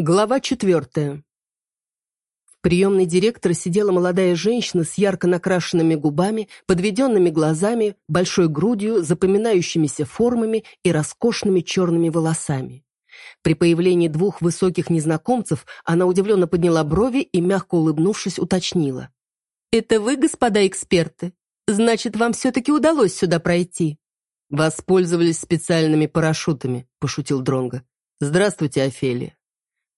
Глава четвертая. В приемной директора сидела молодая женщина с ярко накрашенными губами, подведенными глазами, большой грудью, запоминающимися формами и роскошными черными волосами. При появлении двух высоких незнакомцев она удивленно подняла брови и, мягко улыбнувшись, уточнила. «Это вы, господа эксперты? Значит, вам все-таки удалось сюда пройти?» «Воспользовались специальными парашютами», – пошутил Дронго. «Здравствуйте, Офелия».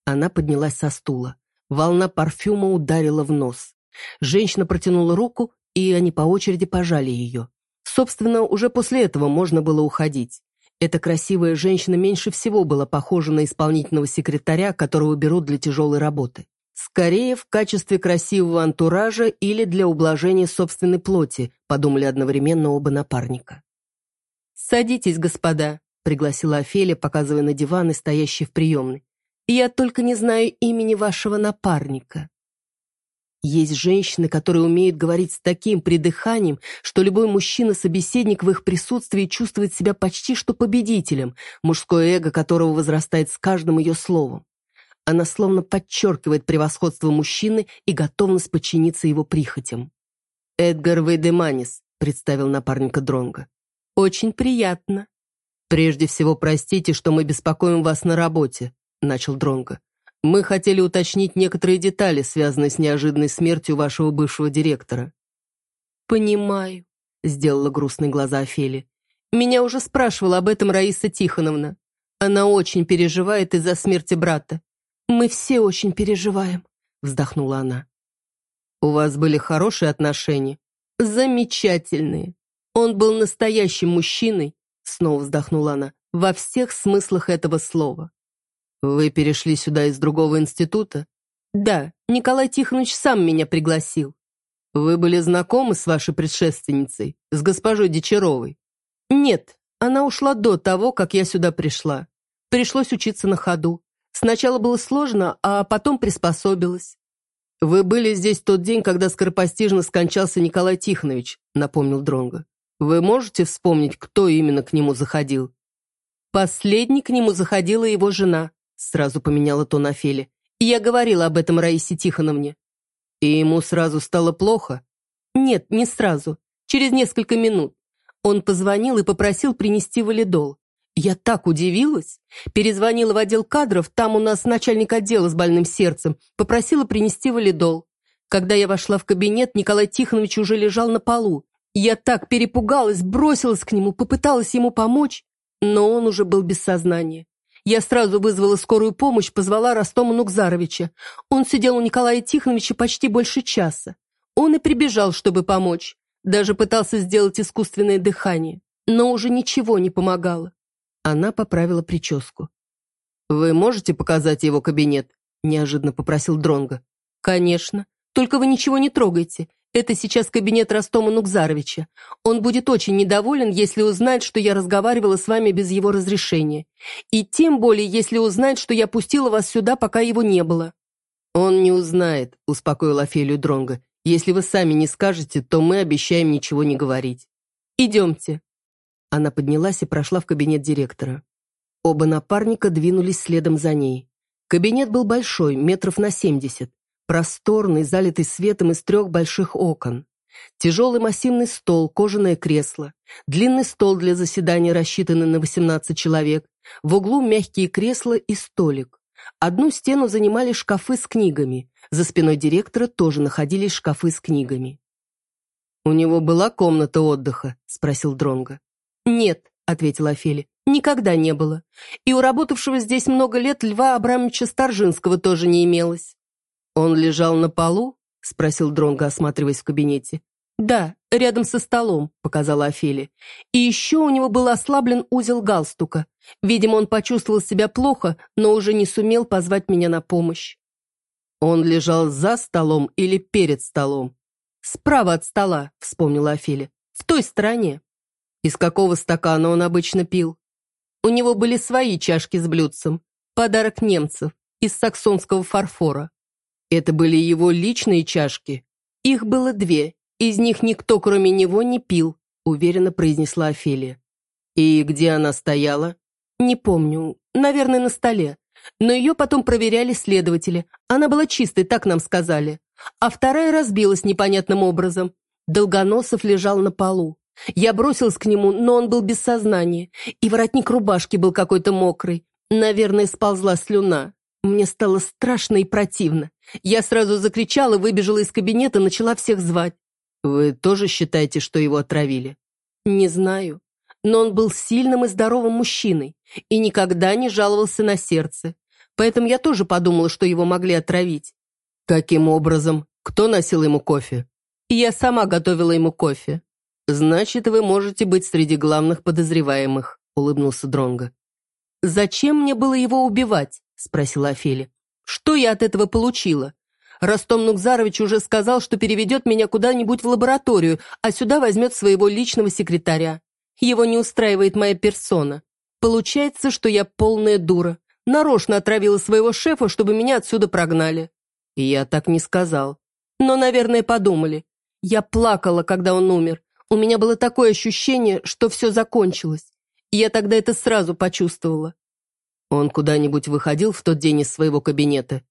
Она поднялась со стула. Волна парфюма ударила в нос. Женщина протянула руку, и они по очереди пожали ее. Собственно, уже после этого можно было уходить. Эта красивая женщина меньше всего была похожа на исполнительного секретаря, которого берут для тяжелой работы. Скорее, в качестве красивого антуража или для ублажения собственной плоти, подумали одновременно оба напарника. «Садитесь, господа», — пригласила Офелия, показывая на диваны, стоящие в приемной. Я только не знаю имени вашего напарника. Есть женщины, которые умеют говорить с таким придыханием, что любой мужчина-собеседник в их присутствии чувствует себя почти что победителем, мужское эго которого возрастает с каждым ее словом. Она словно подчеркивает превосходство мужчины и готовность подчиниться его прихотям. «Эдгар Вейдеманис», — представил напарника Дронга. «Очень приятно. Прежде всего, простите, что мы беспокоим вас на работе. — начал Дронго. «Мы хотели уточнить некоторые детали, связанные с неожиданной смертью вашего бывшего директора». «Понимаю», — сделала грустные глаза Офели. «Меня уже спрашивала об этом Раиса Тихоновна. Она очень переживает из-за смерти брата. Мы все очень переживаем», — вздохнула она. «У вас были хорошие отношения?» «Замечательные. Он был настоящим мужчиной», — снова вздохнула она, «во всех смыслах этого слова. «Вы перешли сюда из другого института?» «Да, Николай Тихонович сам меня пригласил». «Вы были знакомы с вашей предшественницей, с госпожой Дичаровой?» «Нет, она ушла до того, как я сюда пришла. Пришлось учиться на ходу. Сначала было сложно, а потом приспособилась». «Вы были здесь тот день, когда скоропостижно скончался Николай Тихонович», напомнил Дронго. «Вы можете вспомнить, кто именно к нему заходил?» Последний к нему заходила его жена. Сразу поменяла тон Офели. «Я говорила об этом Раисе Тихоновне». «И ему сразу стало плохо?» «Нет, не сразу. Через несколько минут. Он позвонил и попросил принести валидол. Я так удивилась. Перезвонила в отдел кадров, там у нас начальник отдела с больным сердцем, попросила принести валидол. Когда я вошла в кабинет, Николай Тихонович уже лежал на полу. Я так перепугалась, бросилась к нему, попыталась ему помочь, но он уже был без сознания. Я сразу вызвала скорую помощь, позвала Ростома Нукзаровича. Он сидел у Николая Тихоновича почти больше часа. Он и прибежал, чтобы помочь. Даже пытался сделать искусственное дыхание. Но уже ничего не помогало. Она поправила прическу. «Вы можете показать его кабинет?» неожиданно попросил Дронга. «Конечно. Только вы ничего не трогайте. Это сейчас кабинет Ростома Нукзаровича. Он будет очень недоволен, если узнает, что я разговаривала с вами без его разрешения. И тем более, если узнает, что я пустила вас сюда, пока его не было». «Он не узнает», — успокоил Офелию Дронга. «Если вы сами не скажете, то мы обещаем ничего не говорить». «Идемте». Она поднялась и прошла в кабинет директора. Оба напарника двинулись следом за ней. Кабинет был большой, метров на семьдесят. Просторный, залитый светом из трех больших окон. Тяжелый массивный стол, кожаное кресло. Длинный стол для заседания, рассчитанный на 18 человек. В углу мягкие кресла и столик. Одну стену занимали шкафы с книгами. За спиной директора тоже находились шкафы с книгами. «У него была комната отдыха?» – спросил Дронго. «Нет», – ответила Офели, – «никогда не было. И у работавшего здесь много лет Льва Абрамовича Старжинского тоже не имелось». «Он лежал на полу?» — спросил Дронго, осматриваясь в кабинете. «Да, рядом со столом», — показала Офелия. «И еще у него был ослаблен узел галстука. Видимо, он почувствовал себя плохо, но уже не сумел позвать меня на помощь». «Он лежал за столом или перед столом?» «Справа от стола», — вспомнила Офелия. «В той стороне». «Из какого стакана он обычно пил?» «У него были свои чашки с блюдцем. Подарок немцев, из саксонского фарфора. Это были его личные чашки. Их было две, из них никто, кроме него, не пил, уверенно произнесла Офелия. И где она стояла? Не помню, наверное, на столе. Но ее потом проверяли следователи. Она была чистой, так нам сказали. А вторая разбилась непонятным образом. Долгоносов лежал на полу. Я бросилась к нему, но он был без сознания. И воротник рубашки был какой-то мокрый. Наверное, сползла слюна. Мне стало страшно и противно. Я сразу закричала, выбежала из кабинета, начала всех звать. «Вы тоже считаете, что его отравили?» «Не знаю. Но он был сильным и здоровым мужчиной и никогда не жаловался на сердце. Поэтому я тоже подумала, что его могли отравить. Каким образом? Кто носил ему кофе? Я сама готовила ему кофе. Значит, вы можете быть среди главных подозреваемых, улыбнулся Дронго. Зачем мне было его убивать? спросила Офелия. Что я от этого получила? Ростом Нукзарович уже сказал, что переведет меня куда-нибудь в лабораторию, а сюда возьмет своего личного секретаря. Его не устраивает моя персона. Получается, что я полная дура. Нарочно отравила своего шефа, чтобы меня отсюда прогнали. Я так не сказал. Но, наверное, подумали. Я плакала, когда он умер. У меня было такое ощущение, что все закончилось. И я тогда это сразу почувствовала. Он куда-нибудь выходил в тот день из своего кабинета?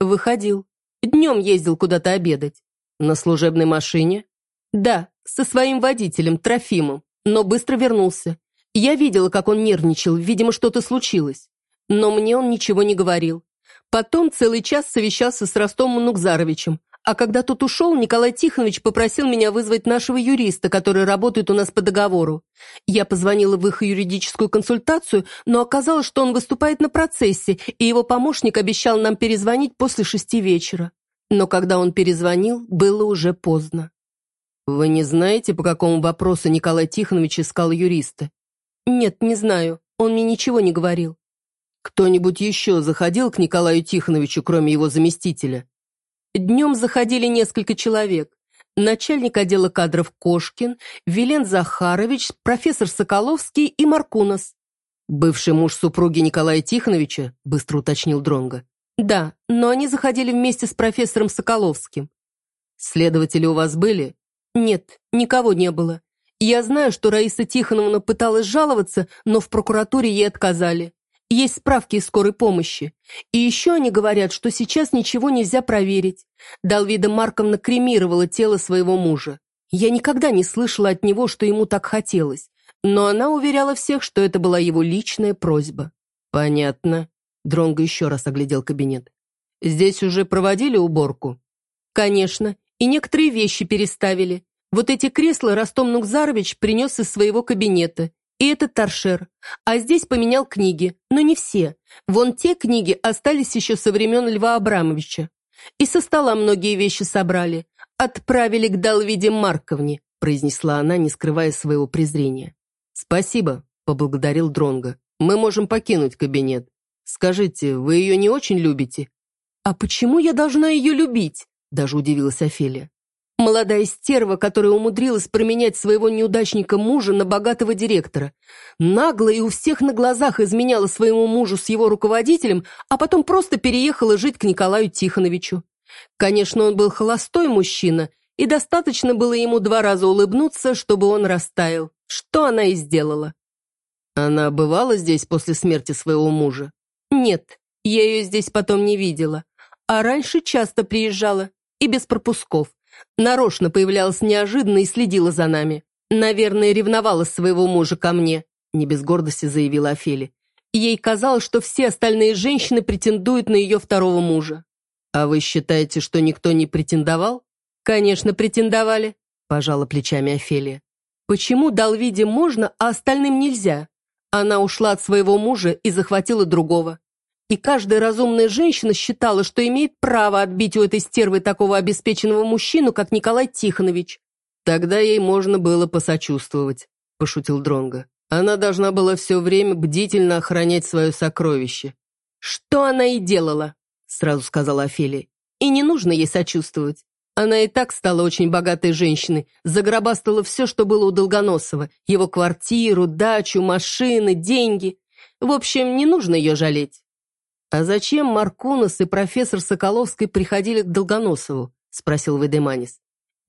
Выходил. Днем ездил куда-то обедать. На служебной машине? Да, со своим водителем, Трофимом, но быстро вернулся. Я видела, как он нервничал, видимо, что-то случилось. Но мне он ничего не говорил. Потом целый час совещался с Ростомом Нукзаровичем, а когда тот ушел, Николай Тихонович попросил меня вызвать нашего юриста, который работает у нас по договору. Я позвонила в их юридическую консультацию, но оказалось, что он выступает на процессе, и его помощник обещал нам перезвонить после шести вечера. Но когда он перезвонил, было уже поздно. «Вы не знаете, по какому вопросу Николай Тихонович искал юриста?» «Нет, не знаю. Он мне ничего не говорил». «Кто-нибудь еще заходил к Николаю Тихоновичу, кроме его заместителя?» Днем заходили несколько человек. Начальник отдела кадров Кошкин, Вилен Захарович, профессор Соколовский и Маркунос. «Бывший муж супруги Николая Тихоновича?» – быстро уточнил Дронга. «Да, но они заходили вместе с профессором Соколовским». «Следователи у вас были?» «Нет, никого не было. Я знаю, что Раиса Тихоновна пыталась жаловаться, но в прокуратуре ей отказали. Есть справки из скорой помощи. И еще они говорят, что сейчас ничего нельзя проверить. Далвида Марковна кремировала тело своего мужа. Я никогда не слышала от него, что ему так хотелось. Но она уверяла всех, что это была его личная просьба. «Понятно». Дронго еще раз оглядел кабинет. «Здесь уже проводили уборку?» «Конечно. И некоторые вещи переставили. Вот эти кресла Ростом Нукзарович принес из своего кабинета. И этот торшер. А здесь поменял книги. Но не все. Вон те книги остались еще со времен Льва Абрамовича. И со стола многие вещи собрали. Отправили к Далвиде Марковне, произнесла она, не скрывая своего презрения. «Спасибо», — поблагодарил Дронга. «Мы можем покинуть кабинет. Скажите, вы ее не очень любите?» «А почему я должна ее любить?» — даже удивилась Офелия. Молодая стерва, которая умудрилась променять своего неудачника мужа на богатого директора. Нагло и у всех на глазах изменяла своему мужу с его руководителем, а потом просто переехала жить к Николаю Тихоновичу. Конечно, он был холостой мужчина, и достаточно было ему два раза улыбнуться, чтобы он растаял, что она и сделала. Она бывала здесь после смерти своего мужа? Нет, я ее здесь потом не видела. А раньше часто приезжала, и без пропусков. Нарочно появлялась неожиданно и следила за нами. Наверное, ревновала своего мужа ко мне, не без гордости заявила Офели. Ей казалось, что все остальные женщины претендуют на ее второго мужа. А вы считаете, что никто не претендовал? Конечно, претендовали, пожала плечами Офелия. Почему Далвиде можно, а остальным нельзя? Она ушла от своего мужа и захватила другого. И каждая разумная женщина считала, что имеет право отбить у этой стервы такого обеспеченного мужчину, как Николай Тихонович. Тогда ей можно было посочувствовать, пошутил Дронга. Она должна была все время бдительно охранять свое сокровище. Что она и делала, сразу сказала Офелия. И не нужно ей сочувствовать. Она и так стала очень богатой женщиной, загробастала все, что было у Долгоносова, его квартиру, дачу, машины, деньги. В общем, не нужно ее жалеть. «А зачем Маркунос и профессор Соколовский приходили к Долгоносову?» — спросил Ведеманис.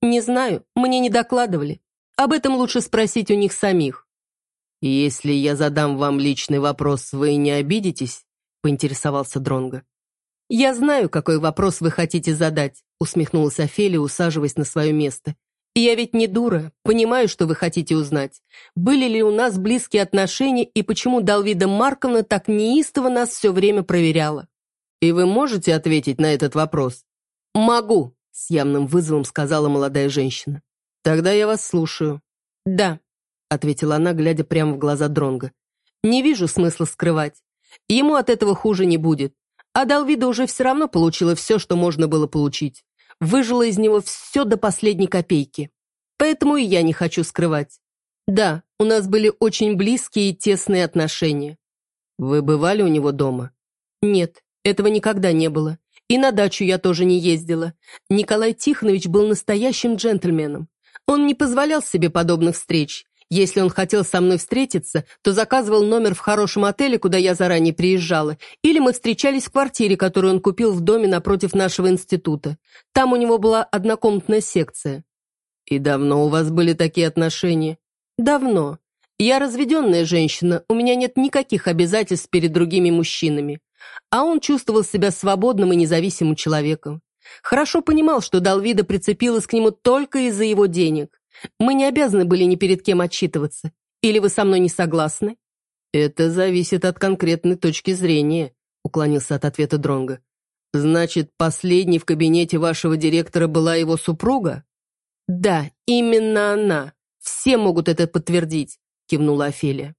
«Не знаю, мне не докладывали. Об этом лучше спросить у них самих». «Если я задам вам личный вопрос, вы не обидитесь? — поинтересовался Дронго. «Я знаю, какой вопрос вы хотите задать», — усмехнулась Офелия, усаживаясь на свое место. «И я ведь не дура, понимаю, что вы хотите узнать. Были ли у нас близкие отношения и почему Далвида Марковна так неистово нас все время проверяла?» «И вы можете ответить на этот вопрос?» «Могу», — с явным вызовом сказала молодая женщина. «Тогда я вас слушаю». «Да», — ответила она, глядя прямо в глаза Дронга. «Не вижу смысла скрывать. Ему от этого хуже не будет. А Далвида уже все равно получила все, что можно было получить. Выжила из него все до последней копейки. Поэтому и я не хочу скрывать. Да, у нас были очень близкие и тесные отношения. Вы бывали у него дома? Нет, этого никогда не было. И на дачу я тоже не ездила. Николай Тихонович был настоящим джентльменом. Он не позволял себе подобных встреч, если он хотел со мной встретиться, то заказывал номер в хорошем отеле, куда я заранее приезжала, или мы встречались в квартире, которую он купил в доме напротив нашего института. Там у него была однокомнатная секция. «И давно у вас были такие отношения?» «Давно. Я разведенная женщина, у меня нет никаких обязательств перед другими мужчинами. А он чувствовал себя свободным и независимым человеком. Хорошо понимал, что Далвида прицепилась к нему только из-за его денег. Мы не обязаны были ни перед кем отчитываться. Или вы со мной не согласны?» «Это зависит от конкретной точки зрения», — уклонился от ответа Дронга. «Значит, последней в кабинете вашего директора была его супруга?» «Да, именно она. Все могут это подтвердить», — кивнула Офелия.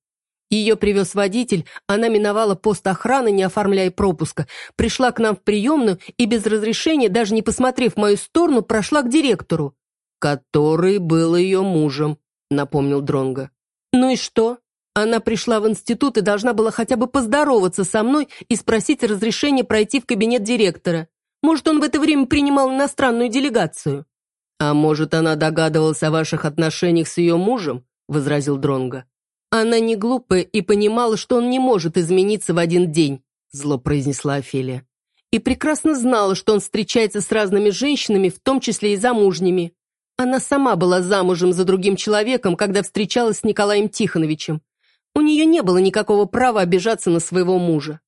Ее привез водитель, она миновала пост охраны, не оформляя пропуска, пришла к нам в приемную и без разрешения, даже не посмотрев в мою сторону, прошла к директору который был ее мужем», — напомнил Дронго. «Ну и что? Она пришла в институт и должна была хотя бы поздороваться со мной и спросить разрешения пройти в кабинет директора. Может, он в это время принимал иностранную делегацию?» «А может, она догадывалась о ваших отношениях с ее мужем?» — возразил Дронго. «Она не глупая и понимала, что он не может измениться в один день», — зло произнесла Офелия. «И прекрасно знала, что он встречается с разными женщинами, в том числе и замужними. Она сама была замужем за другим человеком, когда встречалась с Николаем Тихоновичем. У нее не было никакого права обижаться на своего мужа.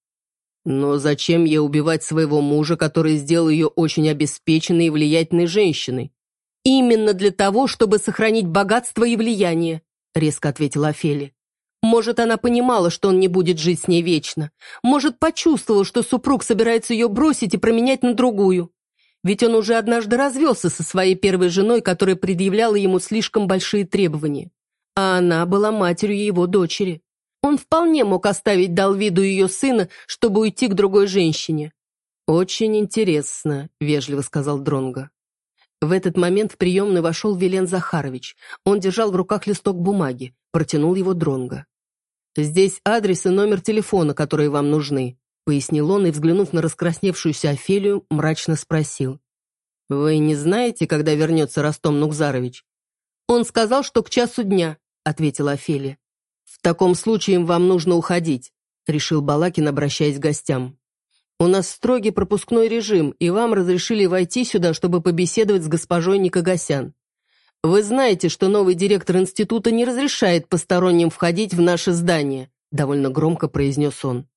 Но зачем ей убивать своего мужа, который сделал ее очень обеспеченной и влиятельной женщиной? Именно для того, чтобы сохранить богатство и влияние, резко ответила Офелия. Может, она понимала, что он не будет жить с ней вечно. Может, почувствовал, что супруг собирается ее бросить и променять на другую. Ведь он уже однажды развелся со своей первой женой, которая предъявляла ему слишком большие требования. А она была матерью его дочери. Он вполне мог оставить Далвиду ее сына, чтобы уйти к другой женщине. «Очень интересно», — вежливо сказал Дронго. В этот момент в приемную вошел Вилен Захарович. Он держал в руках листок бумаги, протянул его Дронго. «Здесь адрес и номер телефона, которые вам нужны пояснил он и, взглянув на раскрасневшуюся Офелию, мрачно спросил. «Вы не знаете, когда вернется Ростом Нукзарович?» «Он сказал, что к часу дня», — ответила Офелия. «В таком случае вам нужно уходить», — решил Балакин, обращаясь к гостям. «У нас строгий пропускной режим, и вам разрешили войти сюда, чтобы побеседовать с госпожой Никогасян. Вы знаете, что новый директор института не разрешает посторонним входить в наше здание», — довольно громко произнес он.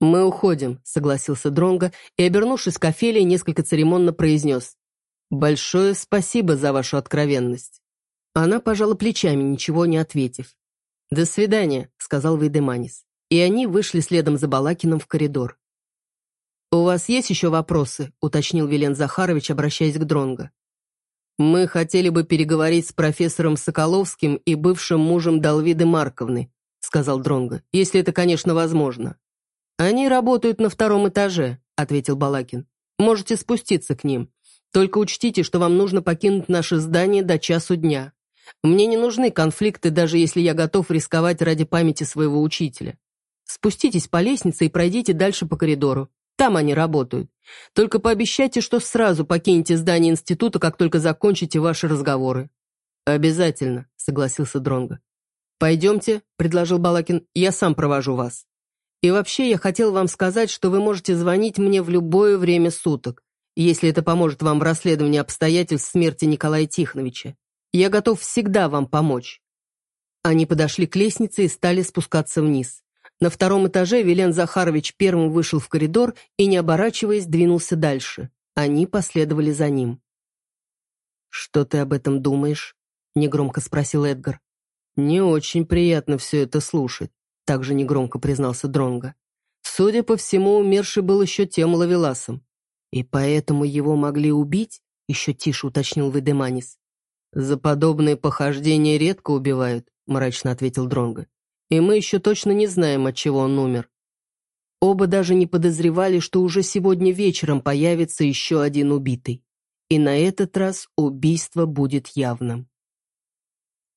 «Мы уходим», — согласился Дронго и, обернувшись к Офелии, несколько церемонно произнес. «Большое спасибо за вашу откровенность». Она пожала плечами, ничего не ответив. «До свидания», — сказал Вейдеманис. И они вышли следом за Балакиным в коридор. «У вас есть еще вопросы?» — уточнил Вилен Захарович, обращаясь к Дронго. «Мы хотели бы переговорить с профессором Соколовским и бывшим мужем Далвиды Марковны», — сказал Дронго, «если это, конечно, возможно». «Они работают на втором этаже», — ответил Балакин. «Можете спуститься к ним. Только учтите, что вам нужно покинуть наше здание до часу дня. Мне не нужны конфликты, даже если я готов рисковать ради памяти своего учителя. Спуститесь по лестнице и пройдите дальше по коридору. Там они работают. Только пообещайте, что сразу покинете здание института, как только закончите ваши разговоры». «Обязательно», — согласился Дронго. «Пойдемте», — предложил Балакин, — «я сам провожу вас». И вообще я хотел вам сказать, что вы можете звонить мне в любое время суток, если это поможет вам в расследовании обстоятельств смерти Николая Тихоновича. Я готов всегда вам помочь». Они подошли к лестнице и стали спускаться вниз. На втором этаже Вилен Захарович первым вышел в коридор и, не оборачиваясь, двинулся дальше. Они последовали за ним. «Что ты об этом думаешь?» — негромко спросил Эдгар. «Не очень приятно все это слушать», — также негромко признался Дронго. Судя по всему, умерший был еще тем лавеласом. И поэтому его могли убить, еще тише уточнил Ведеманис. За подобные похождения редко убивают, мрачно ответил Дронго. И мы еще точно не знаем, от чего он умер. Оба даже не подозревали, что уже сегодня вечером появится еще один убитый. И на этот раз убийство будет явным.